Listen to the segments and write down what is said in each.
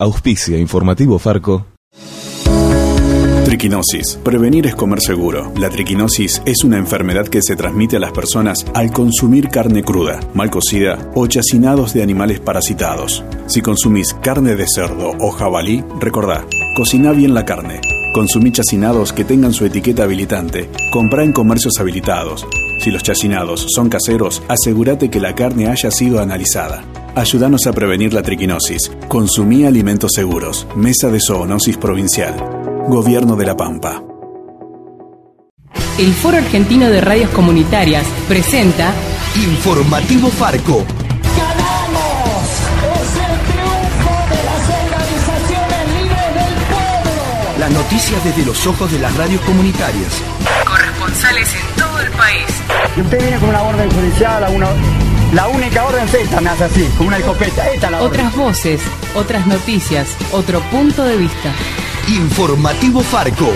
Auspicia Informativo Farco. Triquinosis. Prevenir es comer seguro. La triquinosis es una enfermedad que se transmite a las personas al consumir carne cruda, mal cocida o chacinados de animales parasitados. Si consumís carne de cerdo o jabalí, recordá, cocina bien la carne. Consumí chacinados que tengan su etiqueta habilitante. Comprá en comercios habilitados. Si los chacinados son caseros, asegúrate que la carne haya sido analizada. Ayúdanos a prevenir la triquinosis. Consumí alimentos seguros. Mesa de Zoonosis Provincial. Gobierno de la Pampa. El Foro Argentino de Radios Comunitarias presenta Informativo Farco. ¡Ganamos! ¡Es el triunfo de las organizaciones libres del pueblo! Las noticias desde los ojos de las radios comunitarias. corresponsales en todo el país. Y usted viene con una orden judicial, una, la única orden es esta, me hace así, con una escopeta. Esta es la orden. Otras voces, otras noticias, otro punto de vista. Informativo Farco.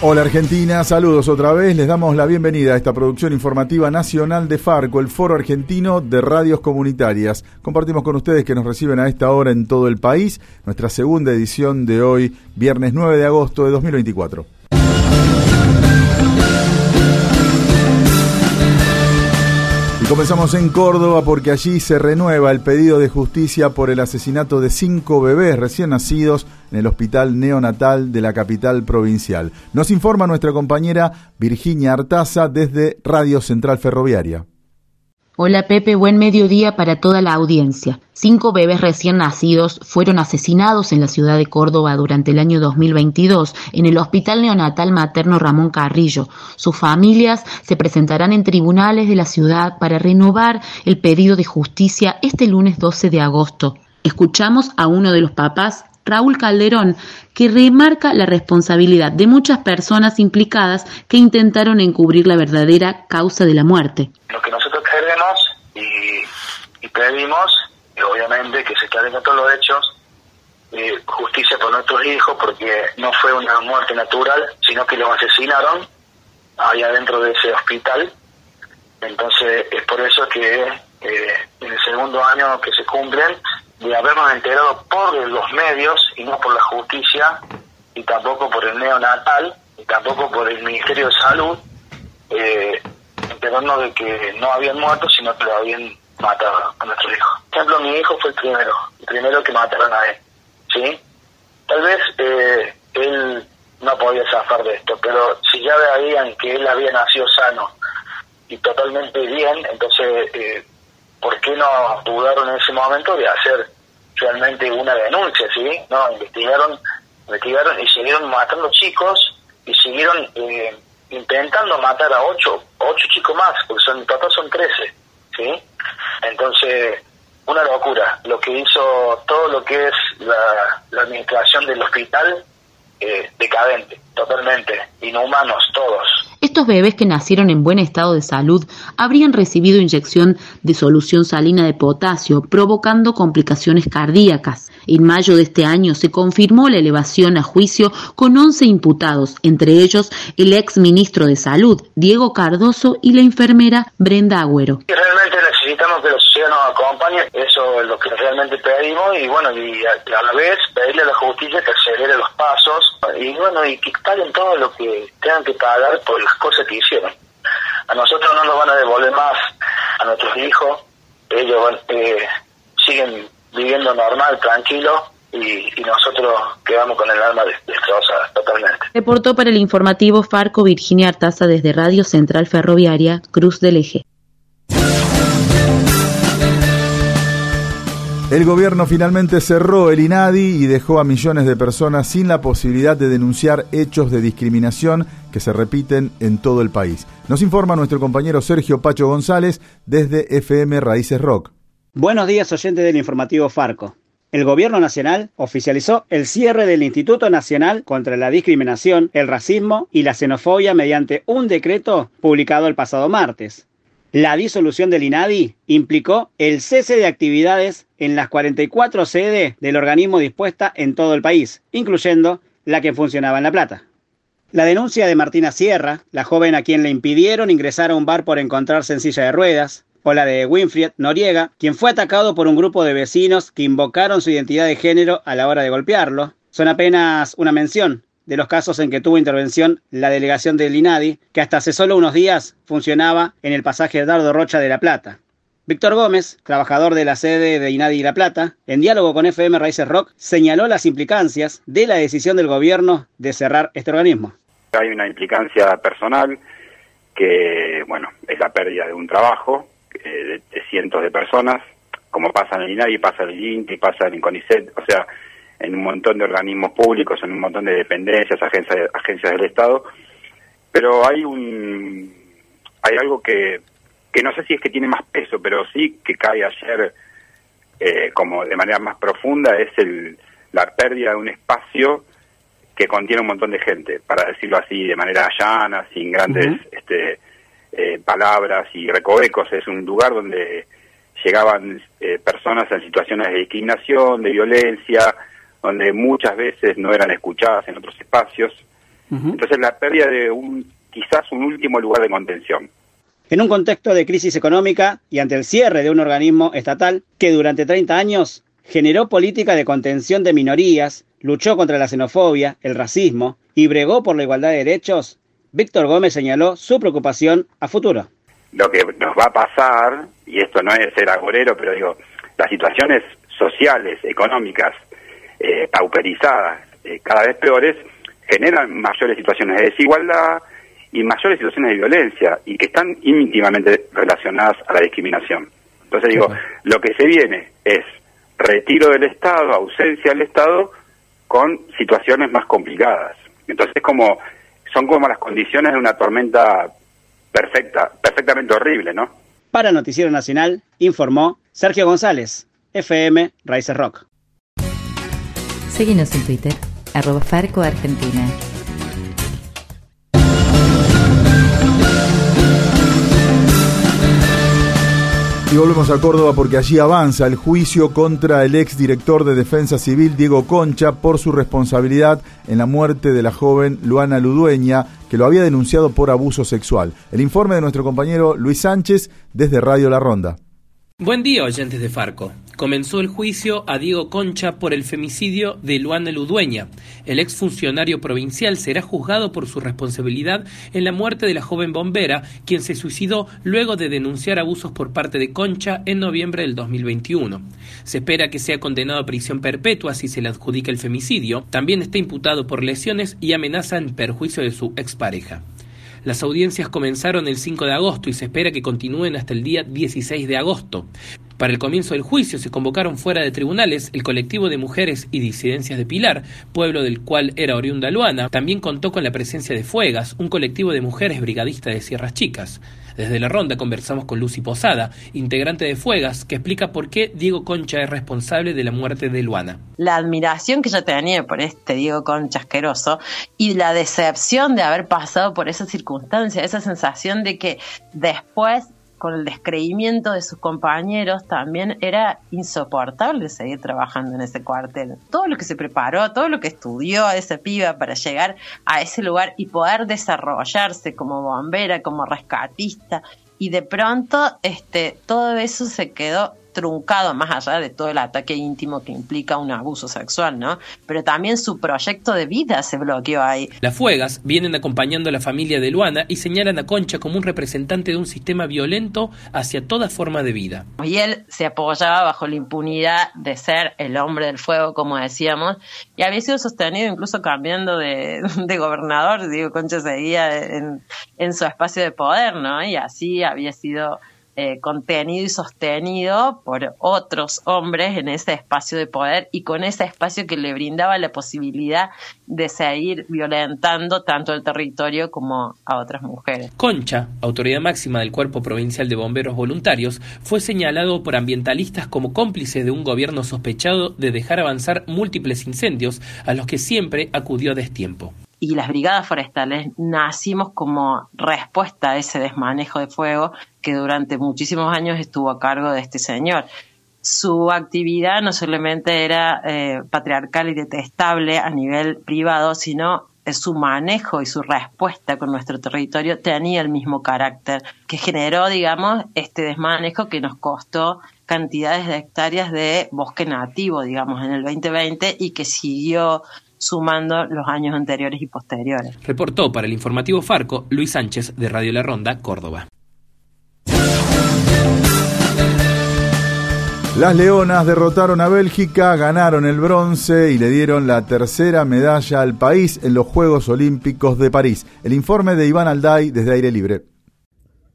Hola Argentina, saludos otra vez. Les damos la bienvenida a esta producción informativa nacional de Farco, el Foro Argentino de Radios Comunitarias. Compartimos con ustedes que nos reciben a esta hora en todo el país nuestra segunda edición de hoy, viernes 9 de agosto de 2024. Comenzamos en Córdoba porque allí se renueva el pedido de justicia por el asesinato de cinco bebés recién nacidos en el hospital neonatal de la capital provincial. Nos informa nuestra compañera Virginia Artaza desde Radio Central Ferroviaria. Hola Pepe, buen mediodía para toda la audiencia. Cinco bebés recién nacidos fueron asesinados en la ciudad de Córdoba durante el año 2022 en el Hospital Neonatal Materno Ramón Carrillo. Sus familias se presentarán en tribunales de la ciudad para renovar el pedido de justicia este lunes 12 de agosto. Escuchamos a uno de los papás, Raúl Calderón, que remarca la responsabilidad de muchas personas implicadas que intentaron encubrir la verdadera causa de la muerte. Lo que pedimos, obviamente, que se aclaren todos los hechos, eh, justicia por nuestros hijos, porque no fue una muerte natural, sino que los asesinaron allá dentro de ese hospital. Entonces, es por eso que eh, en el segundo año que se cumplen, de habernos enterado por los medios y no por la justicia, y tampoco por el neonatal, y tampoco por el Ministerio de Salud, eh, enterarnos de que no habían muerto, sino que lo habían matado a nuestro hijo. Por ejemplo, mi hijo fue el primero, el primero que mataron a él, ¿sí? Tal vez eh, él no podía zafar de esto, pero si ya veían que él había nacido sano y totalmente bien, entonces, eh, ¿por qué no dudaron en ese momento de hacer realmente una denuncia, ¿sí? No, investigaron, investigaron y siguieron matando chicos y siguieron eh, intentando matar a ocho, ocho chicos más, porque son, total son trece, ¿sí? Entonces, una locura. Lo que hizo todo lo que es la, la administración del hospital, eh, decadente, totalmente, inhumanos todos. Estos bebés que nacieron en buen estado de salud habrían recibido inyección de solución salina de potasio, provocando complicaciones cardíacas. En mayo de este año se confirmó la elevación a juicio con 11 imputados, entre ellos el ex ministro de Salud, Diego Cardoso, y la enfermera Brenda Agüero. Realmente necesitamos que la sociedad nos acompañe, eso es lo que realmente pedimos, y bueno, y a, la vez pedirle a la justicia que acelere los pasos, y bueno, y que paguen todo lo que tengan que pagar por las cosas que hicieron. A nosotros no nos van a devolver más a nuestros hijos, ellos eh, siguen viviendo normal, tranquilo, y, y nosotros quedamos con el alma des- destrozada totalmente. Reportó para el informativo Farco Virginia Artaza desde Radio Central Ferroviaria, Cruz del Eje. El gobierno finalmente cerró el INADI y dejó a millones de personas sin la posibilidad de denunciar hechos de discriminación que se repiten en todo el país. Nos informa nuestro compañero Sergio Pacho González desde FM Raíces Rock. Buenos días, oyentes del informativo Farco. El Gobierno Nacional oficializó el cierre del Instituto Nacional contra la Discriminación, el Racismo y la Xenofobia mediante un decreto publicado el pasado martes. La disolución del INADI implicó el cese de actividades en las 44 sedes del organismo dispuesta en todo el país, incluyendo la que funcionaba en La Plata. La denuncia de Martina Sierra, la joven a quien le impidieron ingresar a un bar por encontrarse en silla de ruedas, o la de Winfried Noriega, quien fue atacado por un grupo de vecinos que invocaron su identidad de género a la hora de golpearlo. Son apenas una mención de los casos en que tuvo intervención la delegación del INADI, que hasta hace solo unos días funcionaba en el pasaje Dardo Rocha de La Plata. Víctor Gómez, trabajador de la sede de INADI La Plata, en diálogo con FM Raíces Rock, señaló las implicancias de la decisión del gobierno de cerrar este organismo. Hay una implicancia personal que, bueno, es la pérdida de un trabajo eh, de, cientos de personas, como pasa en el INADI, pasa en el INTI, pasa en el CONICET, o sea, en un montón de organismos públicos, en un montón de dependencias, agencias, agencias del Estado, pero hay un hay algo que que no sé si es que tiene más peso, pero sí que cae ayer eh, como de manera más profunda, es el, la pérdida de un espacio que contiene un montón de gente, para decirlo así, de manera llana, sin grandes este, eh, palabras y recovecos. Es un lugar donde llegaban eh, personas en situaciones de discriminación, de violencia, donde muchas veces no eran escuchadas en otros espacios. Entonces la pérdida de un quizás un último lugar de contención. En un contexto de crisis económica y ante el cierre de un organismo estatal que durante 30 años generó política de contención de minorías, luchó contra la xenofobia, el racismo y bregó por la igualdad de derechos, Víctor Gómez señaló su preocupación a futuro. Lo que nos va a pasar, y esto no es ser agorero, pero digo, las situaciones sociales, económicas, eh, pauperizadas, eh, cada vez peores, generan mayores situaciones de desigualdad, y mayores situaciones de violencia y que están íntimamente relacionadas a la discriminación. Entonces digo, lo que se viene es retiro del Estado, ausencia del Estado con situaciones más complicadas. Entonces como son como las condiciones de una tormenta perfecta, perfectamente horrible, ¿no? Para Noticiero Nacional informó Sergio González, FM Raíces Rock. Síguenos en Twitter, arroba Farco Argentina. Y volvemos a Córdoba porque allí avanza el juicio contra el ex director de Defensa Civil Diego Concha por su responsabilidad en la muerte de la joven Luana Ludueña, que lo había denunciado por abuso sexual. El informe de nuestro compañero Luis Sánchez desde Radio La Ronda. Buen día, oyentes de Farco. Comenzó el juicio a Diego Concha por el femicidio de Luana Ludueña. El exfuncionario provincial será juzgado por su responsabilidad en la muerte de la joven bombera, quien se suicidó luego de denunciar abusos por parte de Concha en noviembre del 2021. Se espera que sea condenado a prisión perpetua si se le adjudica el femicidio. También está imputado por lesiones y amenaza en perjuicio de su expareja. Las audiencias comenzaron el 5 de agosto y se espera que continúen hasta el día 16 de agosto. Para el comienzo del juicio se convocaron fuera de tribunales el colectivo de mujeres y disidencias de Pilar, pueblo del cual era oriunda Luana. También contó con la presencia de Fuegas, un colectivo de mujeres brigadistas de Sierras Chicas. Desde la ronda conversamos con Lucy Posada, integrante de Fuegas, que explica por qué Diego Concha es responsable de la muerte de Luana. La admiración que yo tenía por este Diego Concha asqueroso y la decepción de haber pasado por esa circunstancia, esa sensación de que después con el descreimiento de sus compañeros, también era insoportable seguir trabajando en ese cuartel. Todo lo que se preparó, todo lo que estudió a esa piba para llegar a ese lugar y poder desarrollarse como bombera, como rescatista, y de pronto este, todo eso se quedó truncado más allá de todo el ataque íntimo que implica un abuso sexual, ¿no? Pero también su proyecto de vida se bloqueó ahí. Las Fuegas vienen acompañando a la familia de Luana y señalan a Concha como un representante de un sistema violento hacia toda forma de vida. Y él se apoyaba bajo la impunidad de ser el hombre del fuego, como decíamos, y había sido sostenido incluso cambiando de, gobernador, digo, Concha seguía en, en su espacio de poder, ¿no? Y así había sido eh, contenido y sostenido por otros hombres en ese espacio de poder y con ese espacio que le brindaba la posibilidad de seguir violentando tanto el territorio como a otras mujeres. Concha, autoridad máxima del Cuerpo Provincial de Bomberos Voluntarios, fue señalado por ambientalistas como cómplice de un gobierno sospechado de dejar avanzar múltiples incendios a los que siempre acudió a destiempo y las brigadas forestales nacimos como respuesta a ese desmanejo de fuego que durante muchísimos años estuvo a cargo de este señor. Su actividad no solamente era eh, patriarcal y detestable a nivel privado, sino eh, su manejo y su respuesta con nuestro territorio tenía el mismo carácter que generó, digamos, este desmanejo que nos costó cantidades de hectáreas de bosque nativo, digamos, en el 2020 y que siguió sumando los años anteriores y posteriores. Reportó para el informativo Farco Luis Sánchez de Radio La Ronda, Córdoba. Las Leonas derrotaron a Bélgica, ganaron el bronce y le dieron la tercera medalla al país en los Juegos Olímpicos de París. El informe de Iván Alday desde Aire Libre.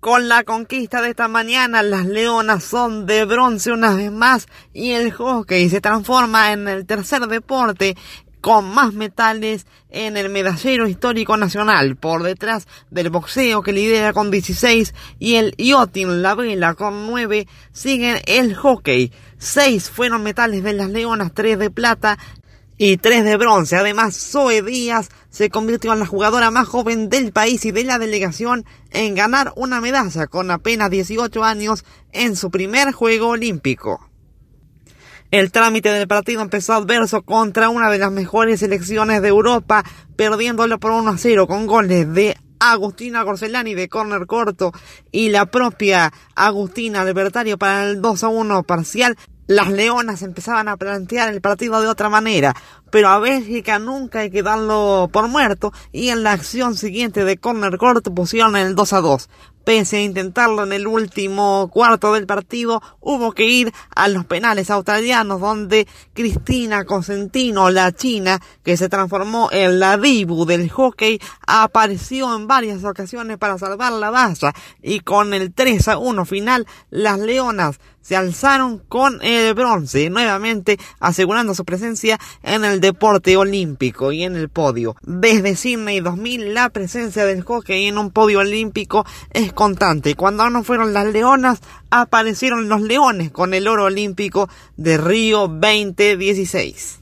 Con la conquista de esta mañana, las leonas son de bronce una vez más y el hockey se transforma en el tercer deporte con más metales en el medallero histórico nacional, por detrás del boxeo que lidera con 16 y el yachting, la vela con 9, siguen el hockey. 6 fueron metales de las leonas, 3 de plata y 3 de bronce. Además, Zoe Díaz se convirtió en la jugadora más joven del país y de la delegación en ganar una medalla con apenas 18 años en su primer juego olímpico. El trámite del partido empezó adverso contra una de las mejores selecciones de Europa, perdiéndolo por 1 a 0 con goles de Agustina Gorcelani de córner corto y la propia Agustina Albertario para el 2 a 1 parcial. Las Leonas empezaban a plantear el partido de otra manera, pero a Bélgica nunca hay que darlo por muerto y en la acción siguiente de córner corto pusieron el 2 a 2. Pese a intentarlo en el último cuarto del partido, hubo que ir a los penales australianos donde Cristina Cosentino, la china, que se transformó en la dibu del hockey, apareció en varias ocasiones para salvar la valla. Y con el 3 a 1 final, las leonas se alzaron con el bronce, nuevamente asegurando su presencia en el deporte olímpico y en el podio. Desde Sydney 2000, la presencia del hockey en un podio olímpico es constante. Cuando no fueron las leonas, aparecieron los leones con el oro olímpico de Río 2016.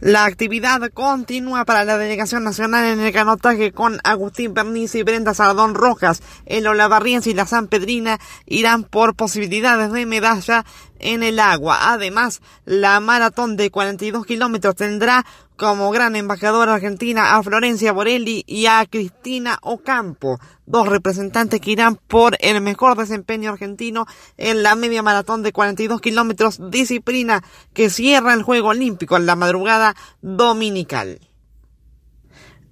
La actividad continúa para la delegación nacional en el canotaje con Agustín Pernice y Brenda Sardón Rojas. El Olavarriense y la San Pedrina irán por posibilidades de medalla en el agua. Además, la maratón de 42 kilómetros tendrá como gran embajadora argentina a Florencia Borelli y a Cristina Ocampo, dos representantes que irán por el mejor desempeño argentino en la media maratón de 42 kilómetros, disciplina que cierra el Juego Olímpico en la madrugada dominical.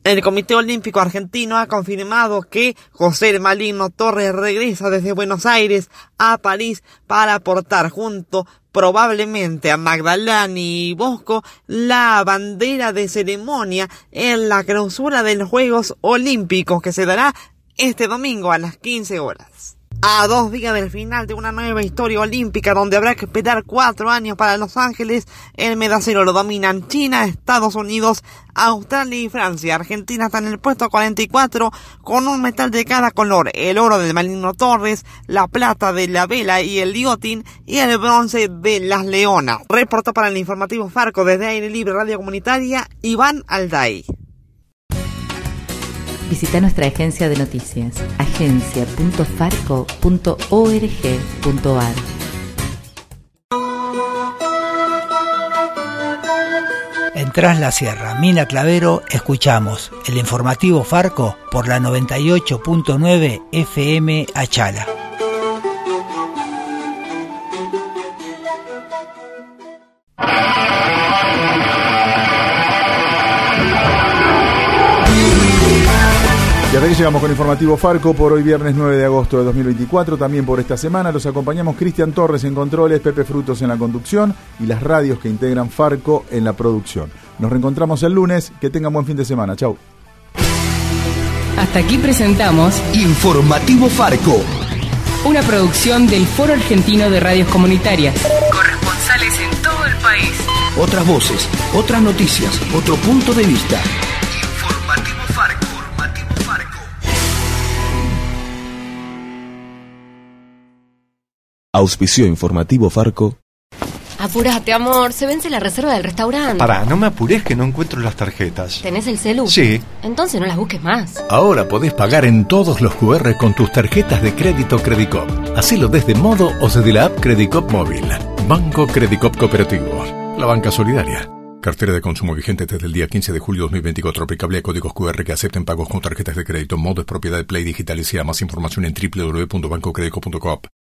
El Comité Olímpico Argentino ha confirmado que José Malino Torres regresa desde Buenos Aires a París para aportar junto probablemente a Magdalani y Bosco la bandera de ceremonia en la clausura de los Juegos Olímpicos que se dará este domingo a las 15 horas a dos días del final de una nueva historia olímpica donde habrá que esperar cuatro años para Los Ángeles, el medacero lo dominan China, Estados Unidos, Australia y Francia. Argentina está en el puesto 44 con un metal de cada color, el oro de Malino Torres, la plata de la vela y el liotin y el bronce de las leonas. Reporta para el informativo Farco desde Aire Libre Radio Comunitaria, Iván Alday. Visita nuestra agencia de noticias, agencia.farco.org.ar. En la Sierra, Mina Clavero, escuchamos el informativo Farco por la 98.9 FM Achala. Llegamos con Informativo Farco por hoy viernes 9 de agosto de 2024. También por esta semana los acompañamos Cristian Torres en controles, Pepe Frutos en la conducción y las radios que integran Farco en la producción. Nos reencontramos el lunes. Que tengan buen fin de semana. Chau. Hasta aquí presentamos Informativo Farco. una producción del Foro Argentino de Radios Comunitarias. Corresponsales en todo el país. Otras voces, otras noticias, otro punto de vista. Auspicio informativo Farco. Apúrate, amor, se vence la reserva del restaurante. Pará, no me apures que no encuentro las tarjetas. ¿Tenés el celu? Sí. Entonces no las busques más. Ahora podés pagar en todos los QR con tus tarjetas de crédito Credicop. Hacelo desde modo o desde la app Credicop móvil. Banco Credicop Cooperativo. La banca solidaria. Cartera de consumo vigente desde el día 15 de julio 2024. Aplicable a códigos QR que acepten pagos con tarjetas de crédito. Modo es propiedad de Play Digital y sea más información en www.bancocredico.com.